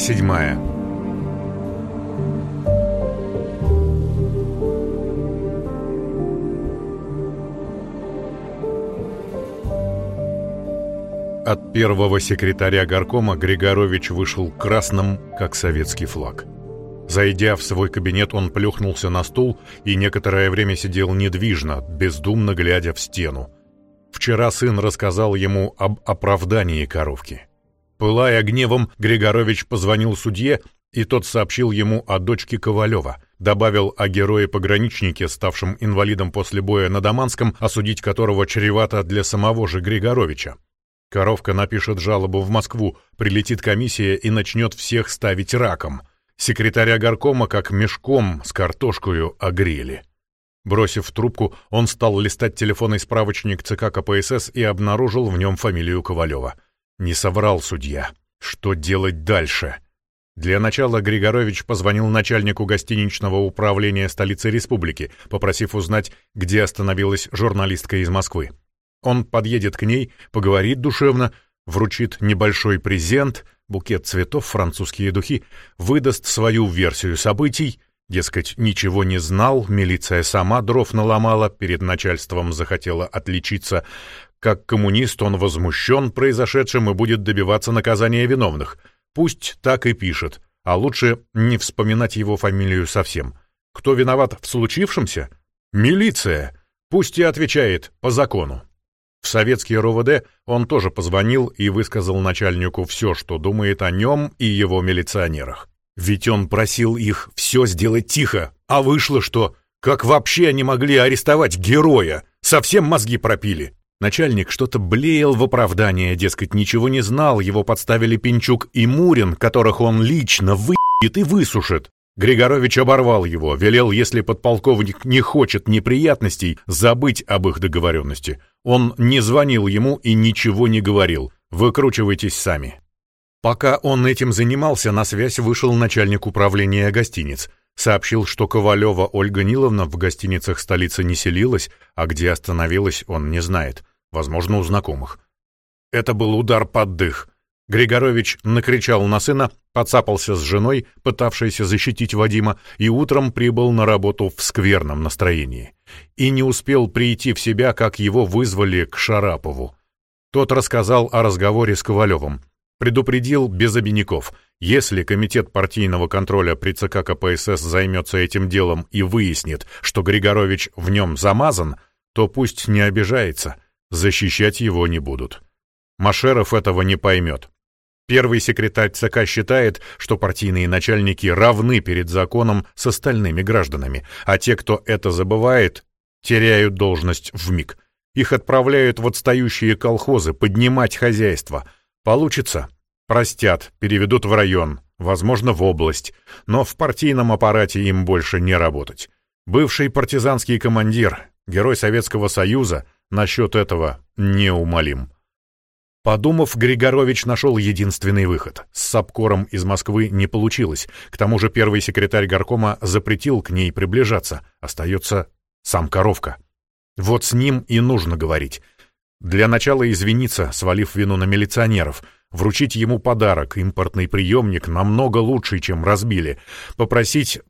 Седьмая От первого секретаря горкома Григорович вышел красным, как советский флаг. Зайдя в свой кабинет, он плюхнулся на стул и некоторое время сидел недвижно, бездумно глядя в стену. Вчера сын рассказал ему об оправдании коровки. Пылая гневом, Григорович позвонил судье, и тот сообщил ему о дочке Ковалева, добавил о герое-пограничнике, ставшем инвалидом после боя на Даманском, осудить которого чревато для самого же Григоровича. Коровка напишет жалобу в Москву, прилетит комиссия и начнет всех ставить раком. Секретаря горкома как мешком с картошкою огрели. Бросив трубку, он стал листать телефонный справочник ЦК КПСС и обнаружил в нем фамилию Ковалева. Не соврал судья. Что делать дальше? Для начала Григорович позвонил начальнику гостиничного управления столицы республики, попросив узнать, где остановилась журналистка из Москвы. Он подъедет к ней, поговорит душевно, вручит небольшой презент, букет цветов, французские духи, выдаст свою версию событий, дескать, ничего не знал, милиция сама дров наломала, перед начальством захотела отличиться. Как коммунист он возмущен произошедшим и будет добиваться наказания виновных. Пусть так и пишет, а лучше не вспоминать его фамилию совсем. Кто виноват в случившемся? Милиция. Пусть и отвечает по закону. В советский РОВД он тоже позвонил и высказал начальнику все, что думает о нем и его милиционерах. Ведь он просил их все сделать тихо, а вышло что? Как вообще они могли арестовать героя? Совсем мозги пропили. Начальник что-то блеял в оправдание, дескать, ничего не знал, его подставили Пинчук и Мурин, которых он лично выебет и высушит. Григорович оборвал его, велел, если подполковник не хочет неприятностей, забыть об их договоренности. Он не звонил ему и ничего не говорил. Выкручивайтесь сами. Пока он этим занимался, на связь вышел начальник управления гостиниц. Сообщил, что Ковалева Ольга Ниловна в гостиницах столицы не селилась, а где остановилась, он не знает. Возможно, у знакомых. Это был удар под дых. Григорович накричал на сына, подцапался с женой, пытавшейся защитить Вадима, и утром прибыл на работу в скверном настроении. И не успел прийти в себя, как его вызвали к Шарапову. Тот рассказал о разговоре с Ковалевым. Предупредил без обиняков. Если комитет партийного контроля при ЦК КПСС займется этим делом и выяснит, что Григорович в нем замазан, то пусть не обижается, защищать его не будут. Машеров этого не поймет. Первый секретарь ЦК считает, что партийные начальники равны перед законом с остальными гражданами, а те, кто это забывает, теряют должность в миг. Их отправляют в отстающие колхозы поднимать хозяйство. Получится? Простят, переведут в район, возможно, в область, но в партийном аппарате им больше не работать. Бывший партизанский командир, герой Советского Союза, насчет этого неумолим. Подумав, Григорович нашел единственный выход. С Сапкором из Москвы не получилось. К тому же первый секретарь горкома запретил к ней приближаться. Остается сам Коровка. Вот с ним и нужно говорить. Для начала извиниться, свалив вину на милиционеров. Вручить ему подарок, импортный приемник, намного лучше, чем разбили. Попросить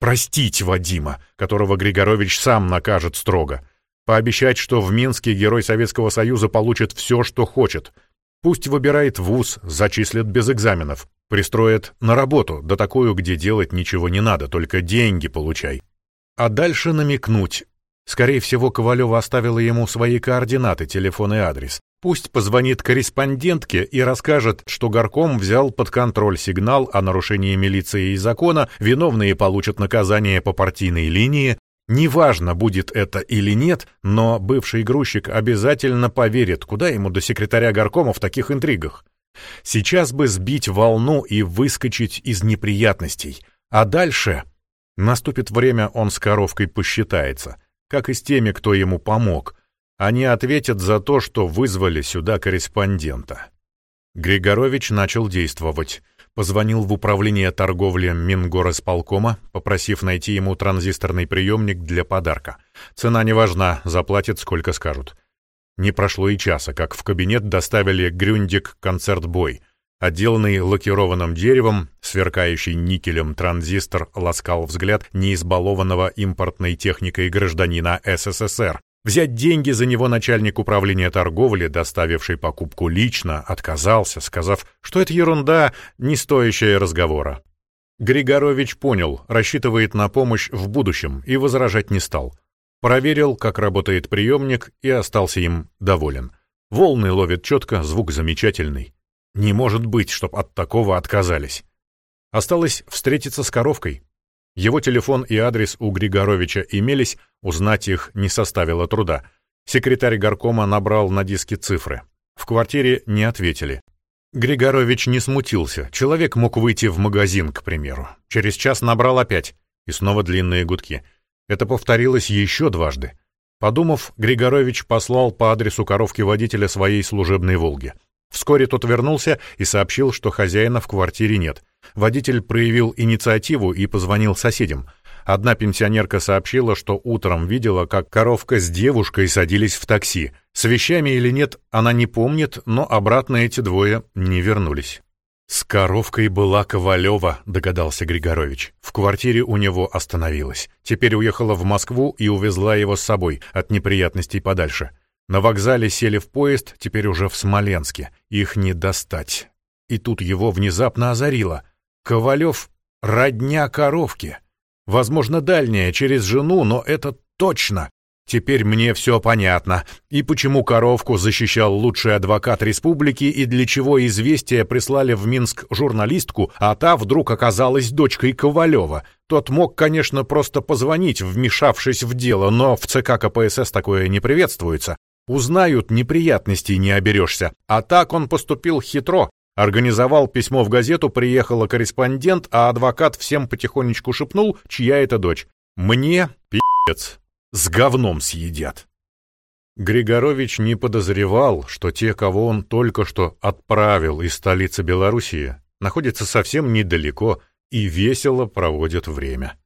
простить Вадима, которого Григорович сам накажет строго. Пообещать, что в Минске герой Советского Союза получит все, что хочет. Пусть выбирает вуз, зачислят без экзаменов. Пристроят на работу, да такую, где делать ничего не надо, только деньги получай. А дальше намекнуть. Скорее всего, Ковалева оставила ему свои координаты, телефон и адрес. Пусть позвонит корреспондентке и расскажет, что горком взял под контроль сигнал о нарушении милиции и закона, виновные получат наказание по партийной линии, Неважно, будет это или нет, но бывший грузчик обязательно поверит, куда ему до секретаря горкома в таких интригах. Сейчас бы сбить волну и выскочить из неприятностей. А дальше... Наступит время, он с коровкой посчитается, как и с теми, кто ему помог. Они ответят за то, что вызвали сюда корреспондента. Григорович начал действовать позвонил в управление торговли Мингорисполкома, попросив найти ему транзисторный приемник для подарка. Цена не важна, заплатят сколько скажут. Не прошло и часа, как в кабинет доставили Грюндик концерт-бой. Отделанный лакированным деревом, сверкающий никелем транзистор ласкал взгляд неизбалованного импортной техникой гражданина СССР. Взять деньги за него начальник управления торговли, доставивший покупку лично, отказался, сказав, что это ерунда, не стоящая разговора. Григорович понял, рассчитывает на помощь в будущем и возражать не стал. Проверил, как работает приемник, и остался им доволен. Волны ловят четко, звук замечательный. Не может быть, чтоб от такого отказались. Осталось встретиться с коровкой. Его телефон и адрес у Григоровича имелись, узнать их не составило труда. Секретарь горкома набрал на диске цифры. В квартире не ответили. Григорович не смутился. Человек мог выйти в магазин, к примеру. Через час набрал опять. И снова длинные гудки. Это повторилось еще дважды. Подумав, Григорович послал по адресу коровки водителя своей служебной «Волги». Вскоре тот вернулся и сообщил, что хозяина в квартире нет. Водитель проявил инициативу и позвонил соседям. Одна пенсионерка сообщила, что утром видела, как коровка с девушкой садились в такси. С вещами или нет, она не помнит, но обратно эти двое не вернулись. «С коровкой была Ковалева», — догадался Григорович. В квартире у него остановилась. Теперь уехала в Москву и увезла его с собой, от неприятностей подальше. На вокзале сели в поезд, теперь уже в Смоленске. Их не достать. И тут его внезапно озарило. Ковалев — родня коровки. Возможно, дальняя, через жену, но это точно. Теперь мне все понятно. И почему коровку защищал лучший адвокат республики, и для чего известия прислали в Минск журналистку, а та вдруг оказалась дочкой Ковалева. Тот мог, конечно, просто позвонить, вмешавшись в дело, но в ЦК КПСС такое не приветствуется. Узнают, неприятностей не оберешься. А так он поступил хитро, Организовал письмо в газету, приехала корреспондент, а адвокат всем потихонечку шепнул, чья это дочь. «Мне, пи***ц, с говном съедят». Григорович не подозревал, что те, кого он только что отправил из столицы Белоруссии, находятся совсем недалеко и весело проводят время.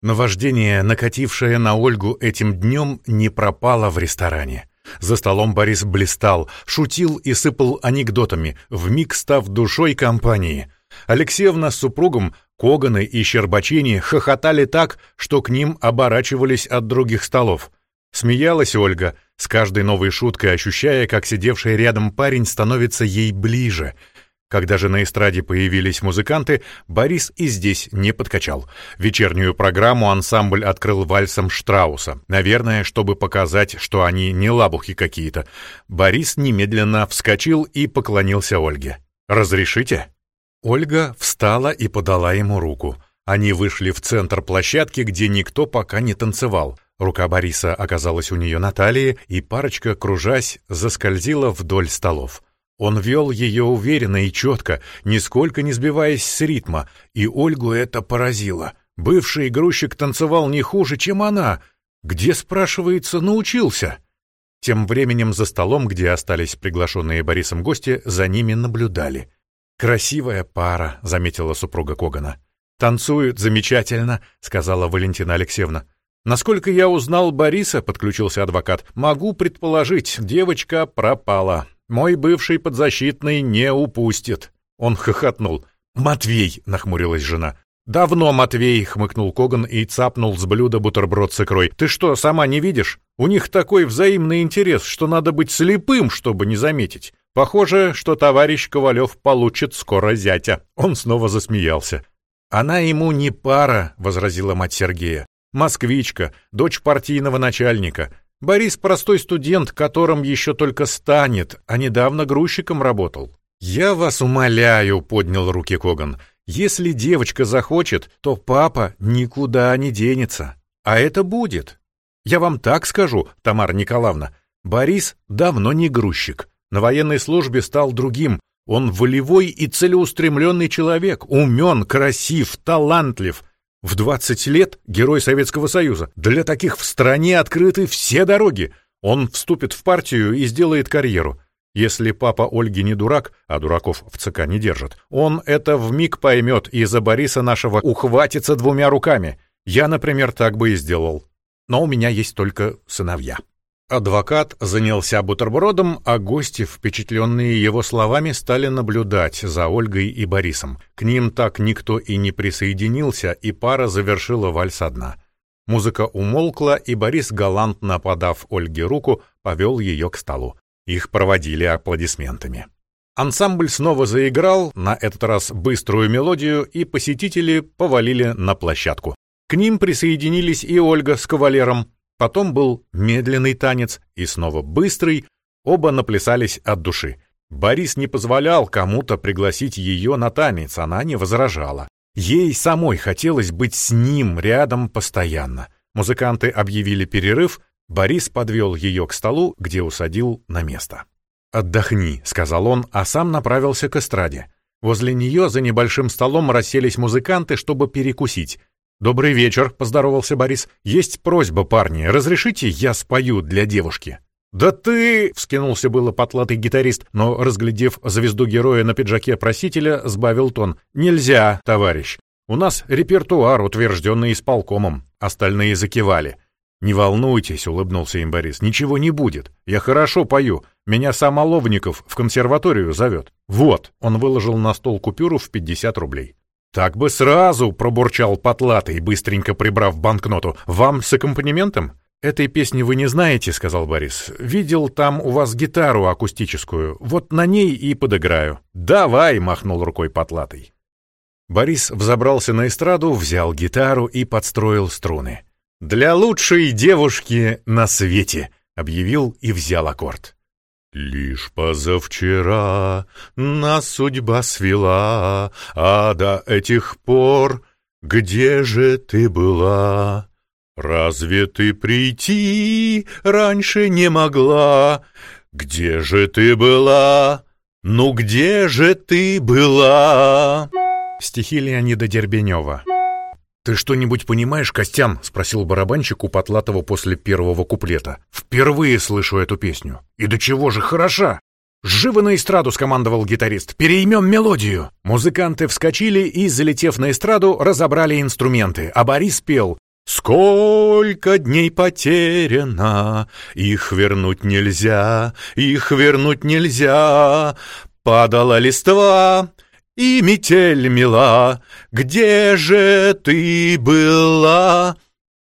Наваждение, накатившее на Ольгу этим днем, не пропало в ресторане. За столом Борис блистал, шутил и сыпал анекдотами, вмиг став душой компании. Алексеевна с супругом, Коганы и Щербачини хохотали так, что к ним оборачивались от других столов. Смеялась Ольга, с каждой новой шуткой ощущая, как сидевший рядом парень становится ей ближе — когда же на эстраде появились музыканты, Борис и здесь не подкачал. Вечернюю программу ансамбль открыл вальсом Штрауса. Наверное, чтобы показать, что они не лабухи какие-то. Борис немедленно вскочил и поклонился Ольге. «Разрешите?» Ольга встала и подала ему руку. Они вышли в центр площадки, где никто пока не танцевал. Рука Бориса оказалась у нее на талии, и парочка, кружась, заскользила вдоль столов. Он вел ее уверенно и четко, нисколько не сбиваясь с ритма, и Ольгу это поразило. Бывший грузчик танцевал не хуже, чем она. Где, спрашивается, научился? Тем временем за столом, где остались приглашенные Борисом гости, за ними наблюдали. «Красивая пара», — заметила супруга Когана. «Танцуют замечательно», — сказала Валентина Алексеевна. «Насколько я узнал Бориса», — подключился адвокат, — «могу предположить, девочка пропала. Мой бывший подзащитный не упустит. Он хохотнул. «Матвей!» — нахмурилась жена. «Давно, Матвей!» — хмыкнул Коган и цапнул с блюда бутерброд с икрой. «Ты что, сама не видишь? У них такой взаимный интерес, что надо быть слепым, чтобы не заметить. Похоже, что товарищ Ковалев получит скоро зятя». Он снова засмеялся. «Она ему не пара», — возразила мать Сергея. «Москвичка, дочь партийного начальника. Борис простой студент, которым еще только станет, а недавно грузчиком работал. «Я вас умоляю», — поднял руки Коган, — «если девочка захочет, то папа никуда не денется. А это будет. Я вам так скажу, Тамара Николаевна, Борис давно не грузчик. На военной службе стал другим. Он волевой и целеустремленный человек, умен, красив, талантлив. В 20 лет герой Советского Союза. Для таких в стране открыты все дороги. Он вступит в партию и сделает карьеру. Если папа Ольги не дурак, а дураков в ЦК не держит, он это вмиг поймет и за Бориса нашего ухватится двумя руками. Я, например, так бы и сделал. Но у меня есть только сыновья. Адвокат занялся бутербродом, а гости, впечатленные его словами, стали наблюдать за Ольгой и Борисом. К ним так никто и не присоединился, и пара завершила вальс одна. Музыка умолкла, и Борис, галантно подав Ольге руку, повел ее к столу. Их проводили аплодисментами. Ансамбль снова заиграл, на этот раз быструю мелодию, и посетители повалили на площадку. К ним присоединились и Ольга с кавалером, Потом был медленный танец и снова быстрый, оба наплясались от души. Борис не позволял кому-то пригласить ее на танец, она не возражала. Ей самой хотелось быть с ним рядом постоянно. Музыканты объявили перерыв, Борис подвел ее к столу, где усадил на место. «Отдохни», — сказал он, а сам направился к эстраде. Возле нее за небольшим столом расселись музыканты, чтобы перекусить. «Добрый вечер», — поздоровался Борис. «Есть просьба, парни, разрешите я спою для девушки?» «Да ты!» — вскинулся было потлатый гитарист, но, разглядев звезду героя на пиджаке просителя, сбавил тон. «Нельзя, товарищ. У нас репертуар, утвержденный исполкомом». Остальные закивали. «Не волнуйтесь», — улыбнулся им Борис, — «ничего не будет. Я хорошо пою. Меня сам Оловников в консерваторию зовет. Вот», — он выложил на стол купюру в 50 рублей. «Так бы сразу!» — пробурчал потлатый, быстренько прибрав банкноту. «Вам с аккомпанементом?» «Этой песни вы не знаете», — сказал Борис. «Видел там у вас гитару акустическую. Вот на ней и подыграю». «Давай!» — махнул рукой потлатый. Борис взобрался на эстраду, взял гитару и подстроил струны. «Для лучшей девушки на свете!» — объявил и взял аккорд. Лишь позавчера нас судьба свела, А до этих пор где же ты была? Разве ты прийти раньше не могла? Где же ты была? Ну где же ты была? Стихи Леонида Дербенева «Ты что-нибудь понимаешь, Костян?» — спросил барабанщик у Потлатова после первого куплета. «Впервые слышу эту песню. И до чего же хороша!» «Живо на эстраду!» — скомандовал гитарист. «Переймем мелодию!» Музыканты вскочили и, залетев на эстраду, разобрали инструменты, а Борис пел «Сколько дней потеряно, их вернуть нельзя, их вернуть нельзя, падала листва, и метель мила, где же ты была?»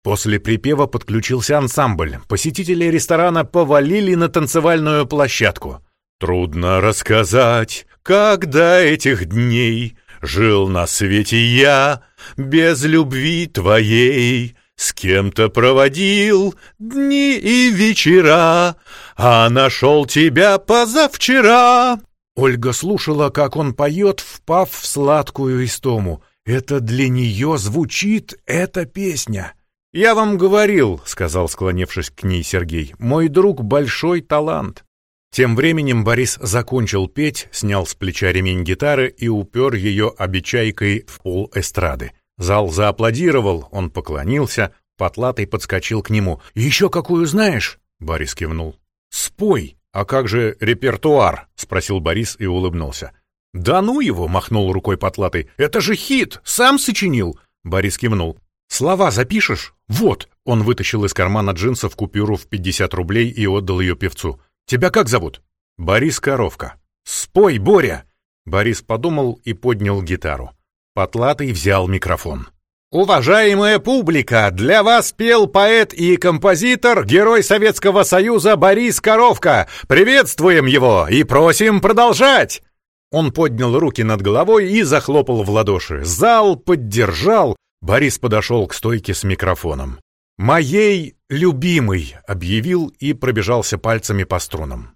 После припева подключился ансамбль. Посетители ресторана повалили на танцевальную площадку. «Трудно рассказать, когда этих дней Жил на свете я без любви твоей, С кем-то проводил дни и вечера, А нашел тебя позавчера. Ольга слушала, как он поет, впав в сладкую истому. Это для нее звучит эта песня. «Я вам говорил», — сказал, склонившись к ней Сергей, — «мой друг большой талант». Тем временем Борис закончил петь, снял с плеча ремень гитары и упер ее обечайкой в пол эстрады. Зал зааплодировал, он поклонился, Потлатый подскочил к нему. «Еще какую знаешь?» — Борис кивнул. «Спой!» «А как же репертуар?» — спросил Борис и улыбнулся. «Да ну его!» — махнул рукой потлатый. «Это же хит! Сам сочинил!» Борис кивнул. «Слова запишешь?» «Вот!» — он вытащил из кармана джинсов купюру в 50 рублей и отдал ее певцу. «Тебя как зовут?» «Борис Коровка». «Спой, Боря!» Борис подумал и поднял гитару. Потлатый взял микрофон. Уважаемая публика, для вас пел поэт и композитор, герой Советского Союза Борис Коровка. Приветствуем его и просим продолжать. Он поднял руки над головой и захлопал в ладоши. Зал поддержал. Борис подошел к стойке с микрофоном. «Моей любимой», — объявил и пробежался пальцами по струнам.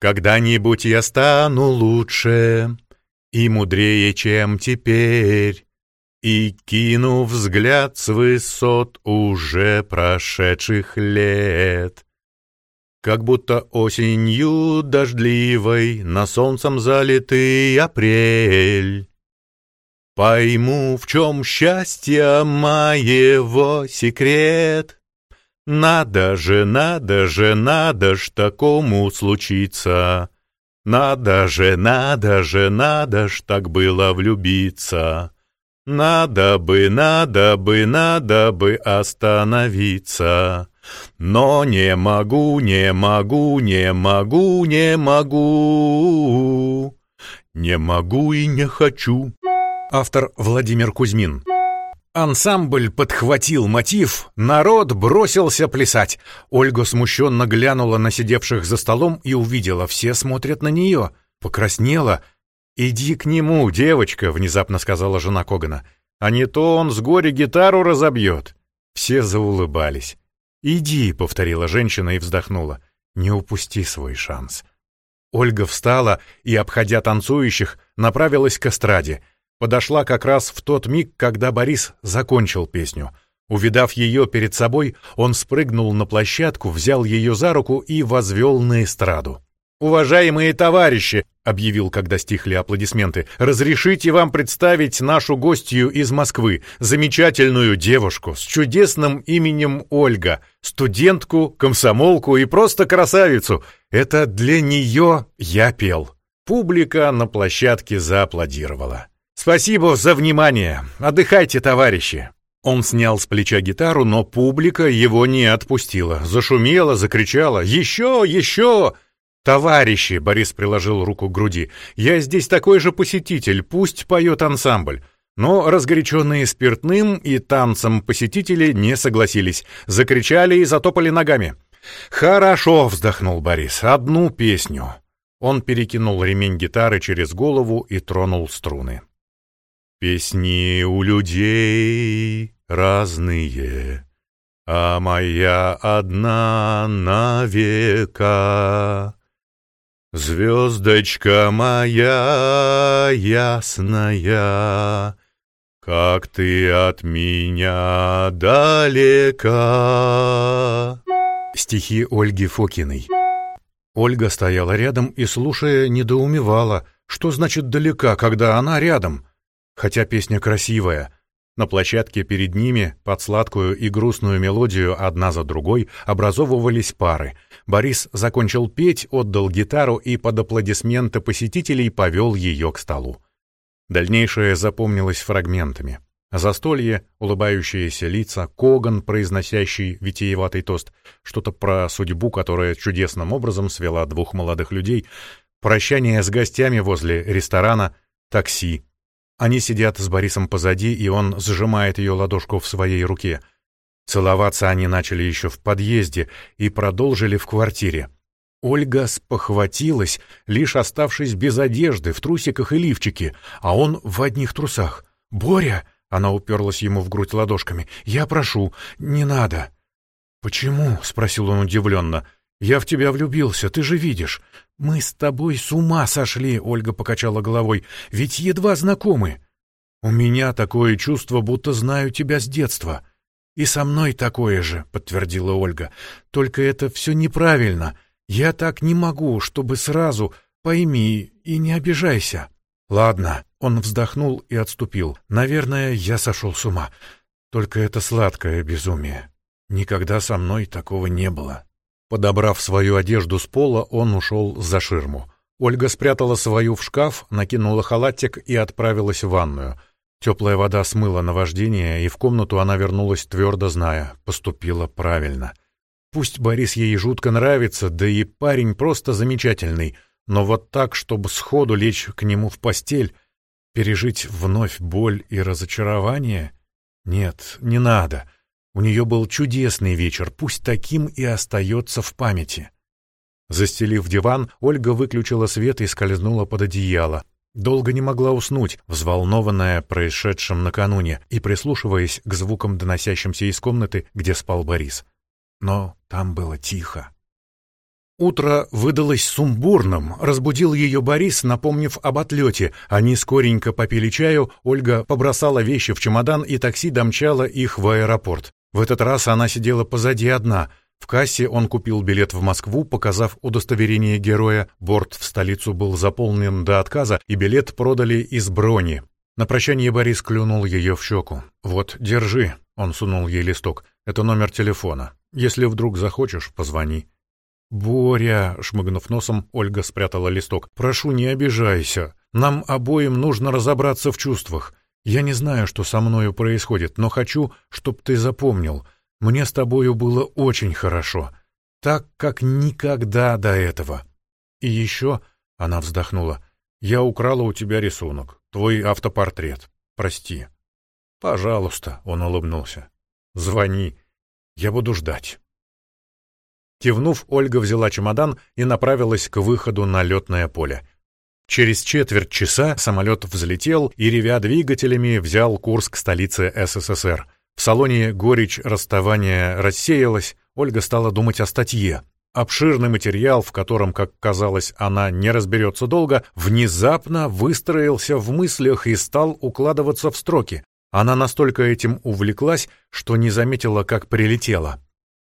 «Когда-нибудь я стану лучше и мудрее, чем теперь». И кину взгляд с высот уже прошедших лет. Как будто осенью дождливой на солнцем залитый апрель. Пойму, в чем счастье моего секрет. Надо же, надо же, надо ж такому случиться. Надо же, надо же, надо ж так было влюбиться. Надо бы, надо бы, надо бы остановиться. Но не могу, не могу, не могу, не могу. Не могу и не хочу. Автор Владимир Кузьмин. Ансамбль подхватил мотив, народ бросился плясать. Ольга смущенно глянула на сидевших за столом и увидела, все смотрят на нее. Покраснела. «Иди к нему, девочка», — внезапно сказала жена Когана. «А не то он с горя гитару разобьет». Все заулыбались. «Иди», — повторила женщина и вздохнула. «Не упусти свой шанс». Ольга встала и, обходя танцующих, направилась к эстраде — подошла как раз в тот миг, когда Борис закончил песню. Увидав ее перед собой, он спрыгнул на площадку, взял ее за руку и возвел на эстраду. «Уважаемые товарищи!» — объявил, когда стихли аплодисменты. «Разрешите вам представить нашу гостью из Москвы, замечательную девушку с чудесным именем Ольга, студентку, комсомолку и просто красавицу. Это для нее я пел». Публика на площадке зааплодировала. «Спасибо за внимание. Отдыхайте, товарищи». Он снял с плеча гитару, но публика его не отпустила. Зашумела, закричала «Еще! Еще!» «Товарищи!» — Борис приложил руку к груди. «Я здесь такой же посетитель, пусть поет ансамбль». Но разгоряченные спиртным и танцем посетители не согласились. Закричали и затопали ногами. «Хорошо!» — вздохнул Борис. «Одну песню». Он перекинул ремень гитары через голову и тронул струны. Песни у людей разные, а моя одна на века. Звездочка моя ясная, как ты от меня далека. Стихи Ольги Фокиной. Ольга стояла рядом и, слушая, недоумевала, что значит далека, когда она рядом — Хотя песня красивая. На площадке перед ними, под сладкую и грустную мелодию одна за другой, образовывались пары. Борис закончил петь, отдал гитару и под аплодисменты посетителей повел ее к столу. Дальнейшее запомнилось фрагментами. Застолье, улыбающиеся лица, Коган, произносящий витиеватый тост, что-то про судьбу, которая чудесным образом свела двух молодых людей, прощание с гостями возле ресторана, такси, они сидят с Борисом позади, и он сжимает ее ладошку в своей руке. Целоваться они начали еще в подъезде и продолжили в квартире. Ольга спохватилась, лишь оставшись без одежды, в трусиках и лифчике, а он в одних трусах. «Боря!» — она уперлась ему в грудь ладошками. «Я прошу, не надо!» «Почему?» — спросил он удивленно. «Я в тебя влюбился, ты же видишь. Мы с тобой с ума сошли», — Ольга покачала головой. «Ведь едва знакомы». «У меня такое чувство, будто знаю тебя с детства». «И со мной такое же», — подтвердила Ольга. «Только это все неправильно. Я так не могу, чтобы сразу... Пойми и не обижайся». «Ладно», — он вздохнул и отступил. «Наверное, я сошел с ума. Только это сладкое безумие. Никогда со мной такого не было». Подобрав свою одежду с пола, он ушел за ширму. Ольга спрятала свою в шкаф, накинула халатик и отправилась в ванную. Теплая вода смыла наваждение, и в комнату она вернулась, твердо зная, поступила правильно. Пусть Борис ей жутко нравится, да и парень просто замечательный, но вот так, чтобы сходу лечь к нему в постель, пережить вновь боль и разочарование? Нет, не надо. У нее был чудесный вечер, пусть таким и остается в памяти. Застелив диван, Ольга выключила свет и скользнула под одеяло. Долго не могла уснуть, взволнованная происшедшим накануне и прислушиваясь к звукам, доносящимся из комнаты, где спал Борис. Но там было тихо. Утро выдалось сумбурным, разбудил ее Борис, напомнив об отлете. Они скоренько попили чаю, Ольга побросала вещи в чемодан, и такси домчало их в аэропорт. В этот раз она сидела позади одна. В кассе он купил билет в Москву, показав удостоверение героя. Борт в столицу был заполнен до отказа, и билет продали из брони. На прощание Борис клюнул ее в щеку. «Вот, держи», — он сунул ей листок. «Это номер телефона. Если вдруг захочешь, позвони». «Боря», — шмыгнув носом, Ольга спрятала листок. «Прошу, не обижайся. Нам обоим нужно разобраться в чувствах. Я не знаю, что со мною происходит, но хочу, чтоб ты запомнил. Мне с тобою было очень хорошо. Так, как никогда до этого. И еще, — она вздохнула, — я украла у тебя рисунок, твой автопортрет. Прости. Пожалуйста, — он улыбнулся. Звони. Я буду ждать. Кивнув, Ольга взяла чемодан и направилась к выходу на летное поле. Через четверть часа самолет взлетел и, ревя двигателями, взял курс к столице СССР. В салоне горечь расставания рассеялась, Ольга стала думать о статье. Обширный материал, в котором, как казалось, она не разберется долго, внезапно выстроился в мыслях и стал укладываться в строки. Она настолько этим увлеклась, что не заметила, как прилетела.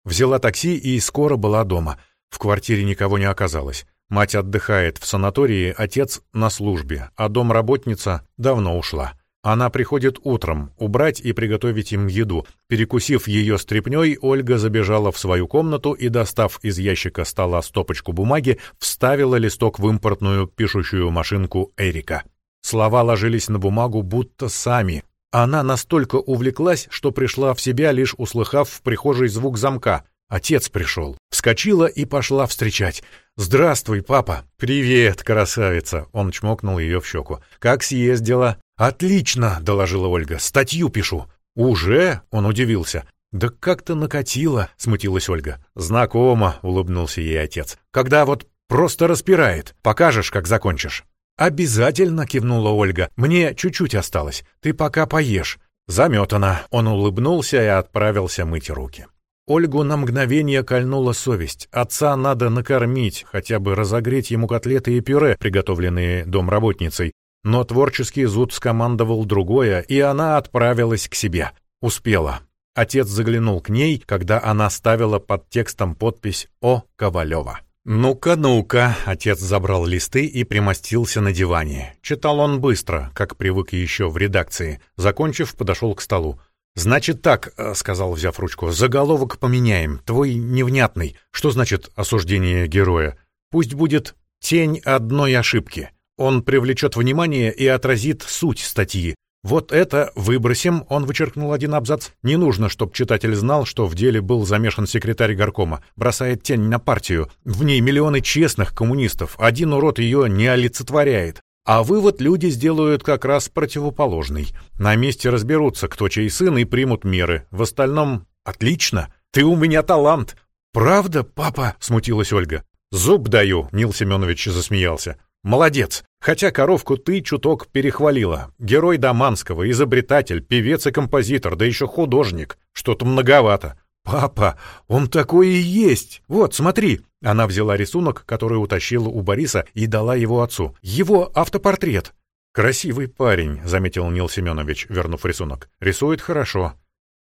Взяла такси и скоро была дома. В квартире никого не оказалось. Мать отдыхает в санатории, отец на службе, а домработница давно ушла. Она приходит утром, убрать и приготовить им еду. Перекусив ее стряпней, Ольга забежала в свою комнату и, достав из ящика стола стопочку бумаги, вставила листок в импортную пишущую машинку Эрика. Слова ложились на бумагу будто сами, она настолько увлеклась, что пришла в себя, лишь услыхав в прихожей звук замка. Отец пришел. Вскочила и пошла встречать. «Здравствуй, папа!» «Привет, красавица!» Он чмокнул ее в щеку. «Как съездила?» «Отлично!» — доложила Ольга. «Статью пишу». «Уже?» — он удивился. «Да как-то накатило», — смутилась Ольга. «Знакомо», — улыбнулся ей отец. «Когда вот просто распирает. Покажешь, как закончишь». «Обязательно!» — кивнула Ольга. «Мне чуть-чуть осталось. Ты пока поешь». Заметано. Он улыбнулся и отправился мыть руки. Ольгу на мгновение кольнула совесть. Отца надо накормить, хотя бы разогреть ему котлеты и пюре, приготовленные домработницей. Но творческий зуд скомандовал другое, и она отправилась к себе. Успела. Отец заглянул к ней, когда она ставила под текстом подпись «О. Ковалева». «Ну-ка, ну-ка!» — отец забрал листы и примостился на диване. Читал он быстро, как привык еще в редакции. Закончив, подошел к столу. «Значит так», — сказал, взяв ручку, — «заголовок поменяем, твой невнятный. Что значит осуждение героя? Пусть будет «тень одной ошибки». Он привлечет внимание и отразит суть статьи. «Вот это выбросим», — он вычеркнул один абзац. «Не нужно, чтобы читатель знал, что в деле был замешан секретарь горкома. Бросает тень на партию. В ней миллионы честных коммунистов. Один урод ее не олицетворяет. А вывод люди сделают как раз противоположный. На месте разберутся, кто чей сын, и примут меры. В остальном отлично. Ты у меня талант. Правда, папа? Смутилась Ольга. Зуб даю, Нил Семенович засмеялся. Молодец. Хотя коровку ты чуток перехвалила. Герой Даманского, изобретатель, певец и композитор, да еще художник. Что-то многовато. «Папа, он такой и есть! Вот, смотри!» Она взяла рисунок, который утащила у Бориса, и дала его отцу. «Его автопортрет!» «Красивый парень», — заметил Нил Семенович, вернув рисунок. «Рисует хорошо».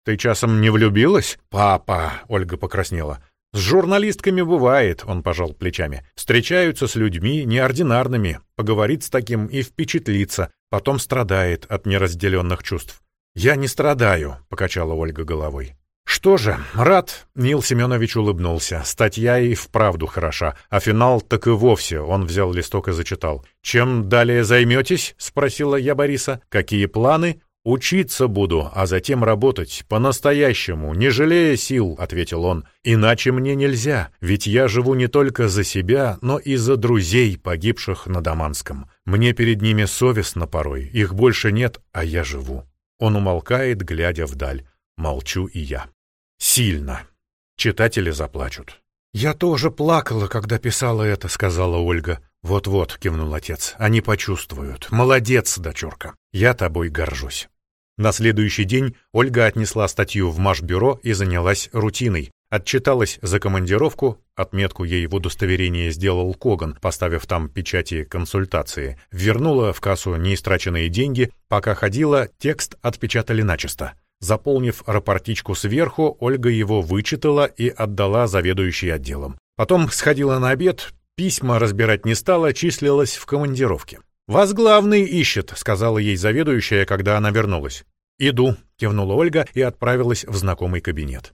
«Ты часом не влюбилась?» «Папа!» — Ольга покраснела. «С журналистками бывает», — он пожал плечами. «Встречаются с людьми неординарными, поговорит с таким и впечатлится, потом страдает от неразделенных чувств». «Я не страдаю», — покачала Ольга головой. «Что же, рад», — Нил Семенович улыбнулся. Статья и вправду хороша, а финал так и вовсе. Он взял листок и зачитал. «Чем далее займетесь?» — спросила я Бориса. «Какие планы?» «Учиться буду, а затем работать, по-настоящему, не жалея сил», — ответил он. «Иначе мне нельзя, ведь я живу не только за себя, но и за друзей, погибших на Даманском. Мне перед ними совестно порой, их больше нет, а я живу». Он умолкает, глядя вдаль. Молчу и я. Сильно. Читатели заплачут. «Я тоже плакала, когда писала это», — сказала Ольга. «Вот-вот», — кивнул отец, — «они почувствуют. Молодец, дочурка. Я тобой горжусь». На следующий день Ольга отнесла статью в Машбюро и занялась рутиной. Отчиталась за командировку, отметку ей в удостоверении сделал Коган, поставив там печати консультации. Вернула в кассу неистраченные деньги, пока ходила, текст отпечатали начисто. Заполнив рапортичку сверху, Ольга его вычитала и отдала заведующей отделом. Потом сходила на обед, письма разбирать не стала, числилась в командировке. «Вас главный ищет», — сказала ей заведующая, когда она вернулась. «Иду», — кивнула Ольга и отправилась в знакомый кабинет.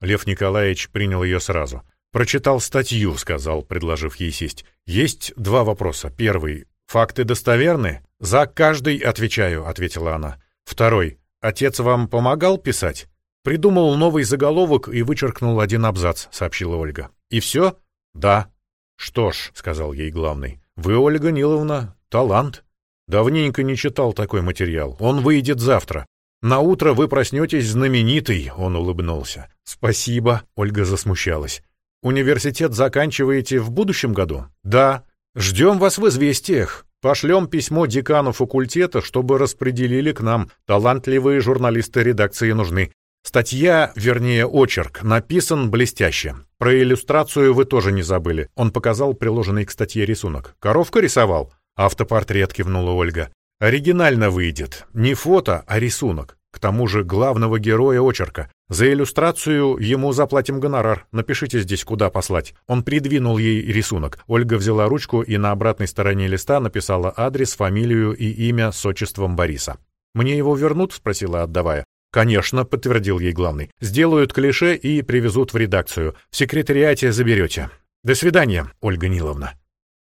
Лев Николаевич принял ее сразу. «Прочитал статью», — сказал, предложив ей сесть. «Есть два вопроса. Первый. Факты достоверны?» «За каждый отвечаю», — ответила она. Второй. Отец вам помогал писать? Придумал новый заголовок и вычеркнул один абзац, сообщила Ольга. И все? Да. Что ж, сказал ей главный, вы, Ольга Ниловна, талант. Давненько не читал такой материал. Он выйдет завтра. На утро вы проснетесь знаменитый, он улыбнулся. Спасибо, Ольга засмущалась. Университет заканчиваете в будущем году? Да. Ждем вас в известиях. Пошлем письмо декану факультета, чтобы распределили к нам. Талантливые журналисты редакции нужны. Статья, вернее, очерк, написан блестяще. Про иллюстрацию вы тоже не забыли. Он показал приложенный к статье рисунок. Коровка рисовал? Автопортрет кивнула Ольга. Оригинально выйдет. Не фото, а рисунок. К тому же главного героя очерка. За иллюстрацию ему заплатим гонорар. Напишите здесь, куда послать. Он придвинул ей рисунок. Ольга взяла ручку и на обратной стороне листа написала адрес, фамилию и имя с отчеством Бориса. «Мне его вернут?» — спросила, отдавая. «Конечно», — подтвердил ей главный. «Сделают клише и привезут в редакцию. В секретариате заберете. До свидания, Ольга Ниловна».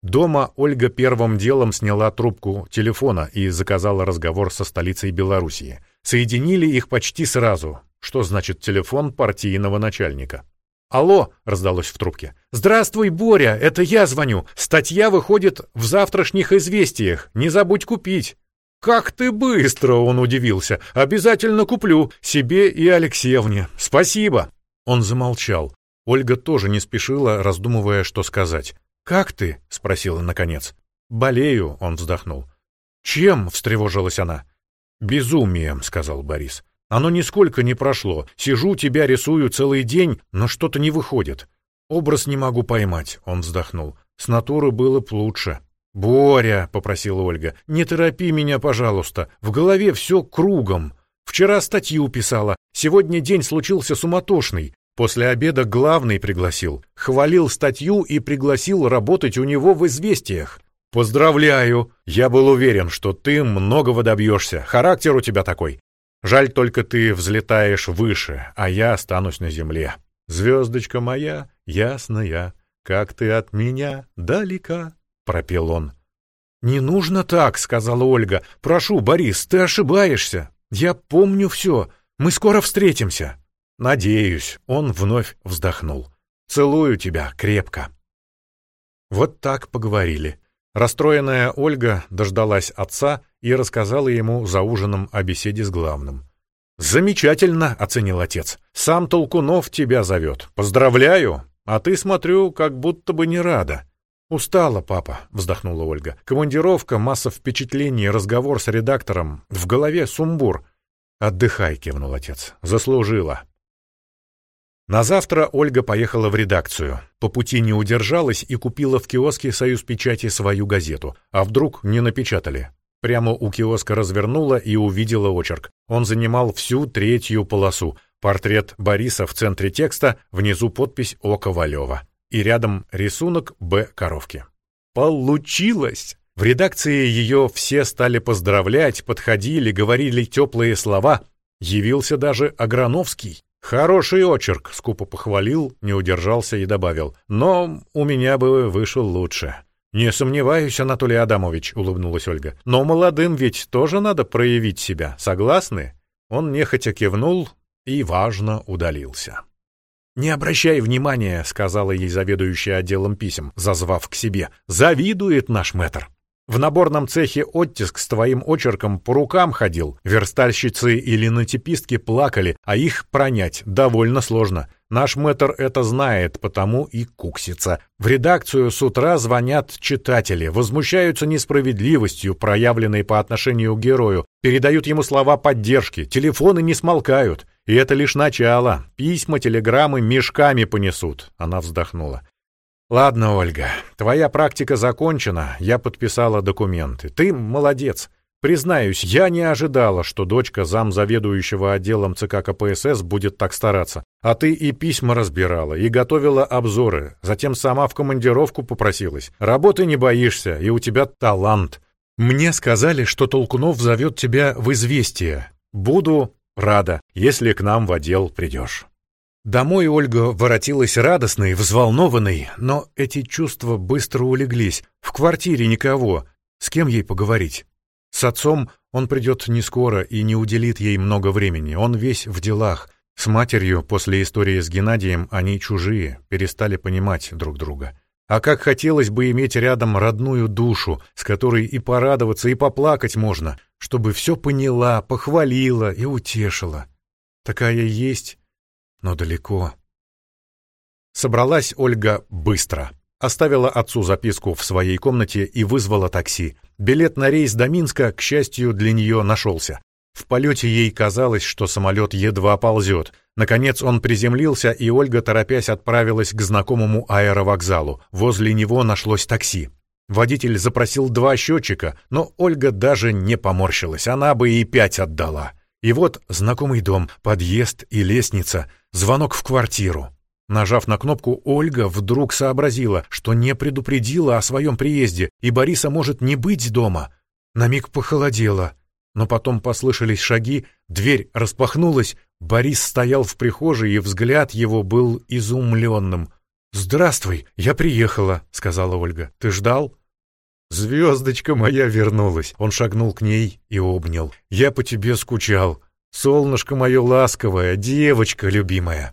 Дома Ольга первым делом сняла трубку телефона и заказала разговор со столицей Белоруссии. Соединили их почти сразу. Что значит телефон партийного начальника? «Алло!» — раздалось в трубке. «Здравствуй, Боря! Это я звоню. Статья выходит в завтрашних известиях. Не забудь купить». «Как ты быстро!» — он удивился. «Обязательно куплю. Себе и Алексеевне. Спасибо!» Он замолчал. Ольга тоже не спешила, раздумывая, что сказать. «Как ты?» — спросила наконец. «Болею», — он вздохнул. «Чем?» — встревожилась она. «Безумием», — сказал Борис. «Оно нисколько не прошло. Сижу, тебя рисую целый день, но что-то не выходит. Образ не могу поймать», — он вздохнул. «С натуры было б лучше». «Боря», — попросила Ольга, — «не торопи меня, пожалуйста. В голове все кругом. Вчера статью писала. Сегодня день случился суматошный. После обеда главный пригласил. Хвалил статью и пригласил работать у него в «Известиях». «Поздравляю! Я был уверен, что ты многого добьешься. Характер у тебя такой. Жаль только ты взлетаешь выше, а я останусь на земле. Звездочка моя, ясная, как ты от меня далека», — пропел он. «Не нужно так», — сказала Ольга. «Прошу, Борис, ты ошибаешься. Я помню все. Мы скоро встретимся». «Надеюсь», — он вновь вздохнул. «Целую тебя крепко». Вот так поговорили. Расстроенная Ольга дождалась отца и рассказала ему за ужином о беседе с главным. «Замечательно», — оценил отец. «Сам Толкунов тебя зовет. Поздравляю! А ты, смотрю, как будто бы не рада». «Устала, папа», — вздохнула Ольга. «Командировка, масса впечатлений, разговор с редактором. В голове сумбур». «Отдыхай», — кивнул отец. «Заслужила». На завтра Ольга поехала в редакцию. По пути не удержалась и купила в киоске «Союз печати» свою газету. А вдруг не напечатали? Прямо у киоска развернула и увидела очерк. Он занимал всю третью полосу. Портрет Бориса в центре текста, внизу подпись О. Ковалева. И рядом рисунок Б. Коровки. Получилось! В редакции ее все стали поздравлять, подходили, говорили теплые слова. Явился даже Аграновский. «Хороший очерк», — скупо похвалил, не удержался и добавил. «Но у меня бы вышел лучше». «Не сомневаюсь, Анатолий Адамович», — улыбнулась Ольга. «Но молодым ведь тоже надо проявить себя. Согласны?» Он нехотя кивнул и, важно, удалился. «Не обращай внимания», — сказала ей заведующая отделом писем, зазвав к себе. «Завидует наш мэтр». В наборном цехе оттиск с твоим очерком по рукам ходил. Верстальщицы или натипистки плакали, а их пронять довольно сложно. Наш мэтр это знает, потому и куксится. В редакцию с утра звонят читатели, возмущаются несправедливостью, проявленной по отношению к герою, передают ему слова поддержки, телефоны не смолкают. И это лишь начало. Письма, телеграммы мешками понесут. Она вздохнула. «Ладно, Ольга, твоя практика закончена, я подписала документы. Ты молодец. Признаюсь, я не ожидала, что дочка замзаведующего отделом ЦК КПСС будет так стараться. А ты и письма разбирала, и готовила обзоры, затем сама в командировку попросилась. Работы не боишься, и у тебя талант. Мне сказали, что Толкунов зовет тебя в известие. Буду рада, если к нам в отдел придешь». Домой Ольга воротилась радостной, взволнованной, но эти чувства быстро улеглись. В квартире никого. С кем ей поговорить? С отцом он придет не скоро и не уделит ей много времени, он весь в делах. С матерью после истории с Геннадием они чужие, перестали понимать друг друга. А как хотелось бы иметь рядом родную душу, с которой и порадоваться, и поплакать можно, чтобы все поняла, похвалила и утешила. Такая есть, но далеко. Собралась Ольга быстро. Оставила отцу записку в своей комнате и вызвала такси. Билет на рейс до Минска, к счастью, для нее нашелся. В полете ей казалось, что самолет едва ползет. Наконец он приземлился, и Ольга, торопясь, отправилась к знакомому аэровокзалу. Возле него нашлось такси. Водитель запросил два счетчика, но Ольга даже не поморщилась, она бы и пять отдала. И вот знакомый дом, подъезд и лестница, звонок в квартиру. Нажав на кнопку, Ольга вдруг сообразила, что не предупредила о своем приезде, и Бориса может не быть дома. На миг похолодело. Но потом послышались шаги, дверь распахнулась, Борис стоял в прихожей, и взгляд его был изумленным. «Здравствуй, я приехала», — сказала Ольга. «Ты ждал?» «Звездочка моя вернулась!» Он шагнул к ней и обнял. «Я по тебе скучал. Солнышко мое ласковое, девочка любимая!»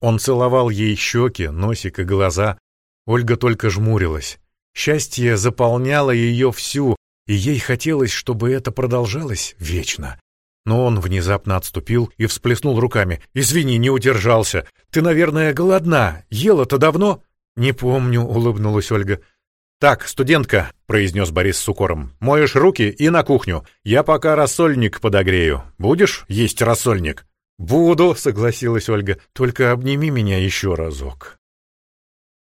Он целовал ей щеки, носик и глаза. Ольга только жмурилась. Счастье заполняло ее всю, и ей хотелось, чтобы это продолжалось вечно. Но он внезапно отступил и всплеснул руками. «Извини, не удержался. Ты, наверное, голодна. Ела-то давно?» «Не помню», — улыбнулась Ольга. «Так, студентка», — произнес Борис с укором, — «моешь руки и на кухню. Я пока рассольник подогрею. Будешь есть рассольник?» «Буду», — согласилась Ольга, — «только обними меня еще разок».